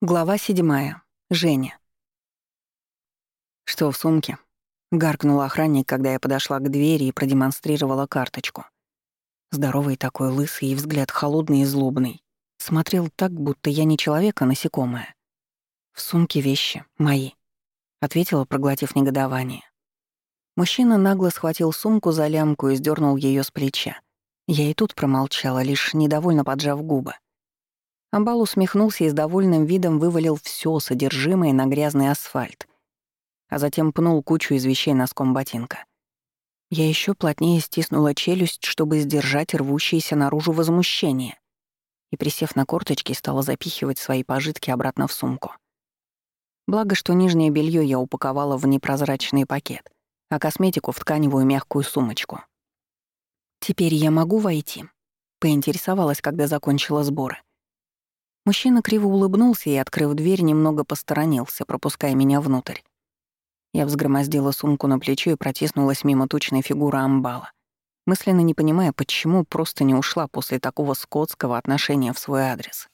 Глава седьмая. Женя. «Что в сумке?» — гаркнул охранник, когда я подошла к двери и продемонстрировала карточку. Здоровый такой, лысый и взгляд холодный и злобный. Смотрел так, будто я не человек, а насекомое. «В сумке вещи. Мои», — ответила, проглотив негодование. Мужчина нагло схватил сумку за лямку и сдернул ее с плеча. Я и тут промолчала, лишь недовольно поджав губы. Амбал усмехнулся и с довольным видом вывалил все содержимое на грязный асфальт, а затем пнул кучу из вещей носком ботинка. Я еще плотнее стиснула челюсть, чтобы сдержать рвущееся наружу возмущение, и, присев на корточки, стала запихивать свои пожитки обратно в сумку. Благо, что нижнее белье я упаковала в непрозрачный пакет, а косметику — в тканевую мягкую сумочку. «Теперь я могу войти?» — поинтересовалась, когда закончила сборы. Мужчина криво улыбнулся и, открыв дверь, немного посторонился, пропуская меня внутрь. Я взгромоздила сумку на плечо и протиснулась мимо тучной фигуры амбала, мысленно не понимая, почему просто не ушла после такого скотского отношения в свой адрес.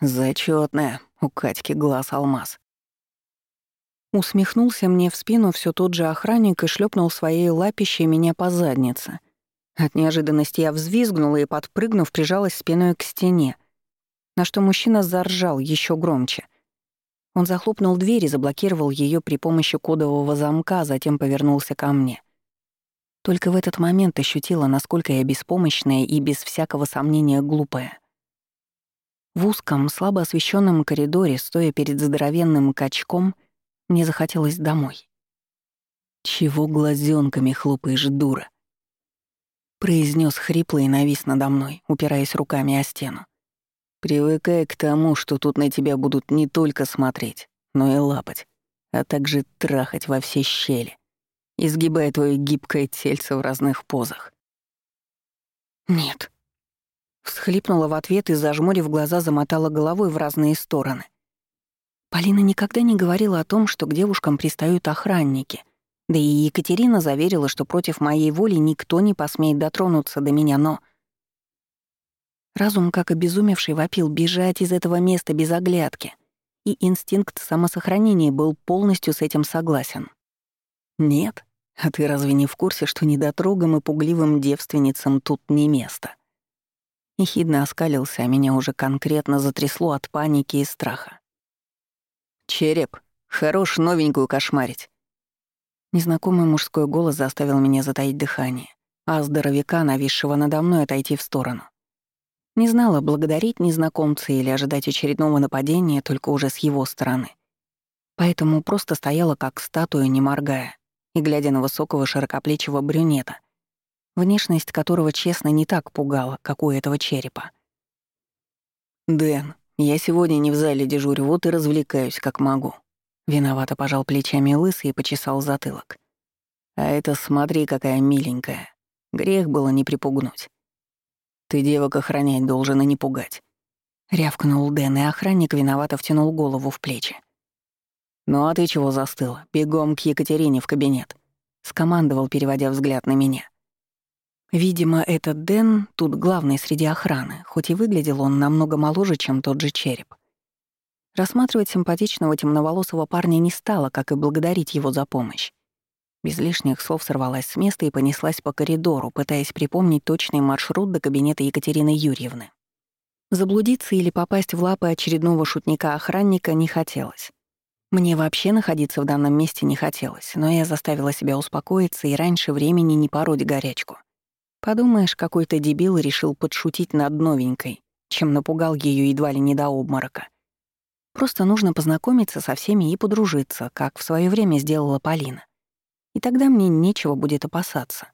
Зачетная, у Катьки глаз алмаз. Усмехнулся мне в спину все тот же охранник и шлепнул своей лапищей меня по заднице, от неожиданности я взвизгнула и, подпрыгнув, прижалась спиной к стене, на что мужчина заржал еще громче. Он захлопнул дверь и заблокировал ее при помощи кодового замка, затем повернулся ко мне. Только в этот момент ощутила, насколько я беспомощная и без всякого сомнения глупая. В узком, слабо освещенном коридоре, стоя перед здоровенным качком, мне захотелось домой. «Чего глазенками хлопаешь, дура?» Произнес хрипло и навис надо мной, упираясь руками о стену. «Привыкай к тому, что тут на тебя будут не только смотреть, но и лапать, а также трахать во все щели, изгибая твое гибкое тельце в разных позах». «Нет». Всхлипнула в ответ и, зажмурив глаза, замотала головой в разные стороны. Полина никогда не говорила о том, что к девушкам пристают охранники — да и Екатерина заверила, что против моей воли никто не посмеет дотронуться до меня, но... Разум, как обезумевший, вопил бежать из этого места без оглядки, и инстинкт самосохранения был полностью с этим согласен. Нет, а ты разве не в курсе, что недотрогам и пугливым девственницам тут не место? Ехидно оскалился, а меня уже конкретно затрясло от паники и страха. «Череп, хорош новенькую кошмарить. Незнакомый мужской голос заставил меня затаить дыхание, а здоровяка, нависшего надо мной, отойти в сторону. Не знала, благодарить незнакомца или ожидать очередного нападения только уже с его стороны. Поэтому просто стояла как статуя, не моргая, и глядя на высокого широкоплечего брюнета, внешность которого, честно, не так пугала, как у этого черепа. «Дэн, я сегодня не в зале дежурю, вот и развлекаюсь, как могу», Виновато пожал плечами лысый и почесал затылок. А это смотри, какая миленькая. Грех было не припугнуть. Ты девок охранять должен и не пугать. Рявкнул Дэн, и охранник виновато втянул голову в плечи. «Ну а ты чего застыла? Бегом к Екатерине в кабинет», — скомандовал, переводя взгляд на меня. Видимо, этот Дэн тут главный среди охраны, хоть и выглядел он намного моложе, чем тот же череп. Рассматривать симпатичного темноволосого парня не стала, как и благодарить его за помощь. Без лишних слов сорвалась с места и понеслась по коридору, пытаясь припомнить точный маршрут до кабинета Екатерины Юрьевны. Заблудиться или попасть в лапы очередного шутника-охранника не хотелось. Мне вообще находиться в данном месте не хотелось, но я заставила себя успокоиться и раньше времени не пороть горячку. Подумаешь, какой-то дебил решил подшутить над новенькой, чем напугал ее едва ли не до обморока. Просто нужно познакомиться со всеми и подружиться, как в свое время сделала Полина. И тогда мне нечего будет опасаться.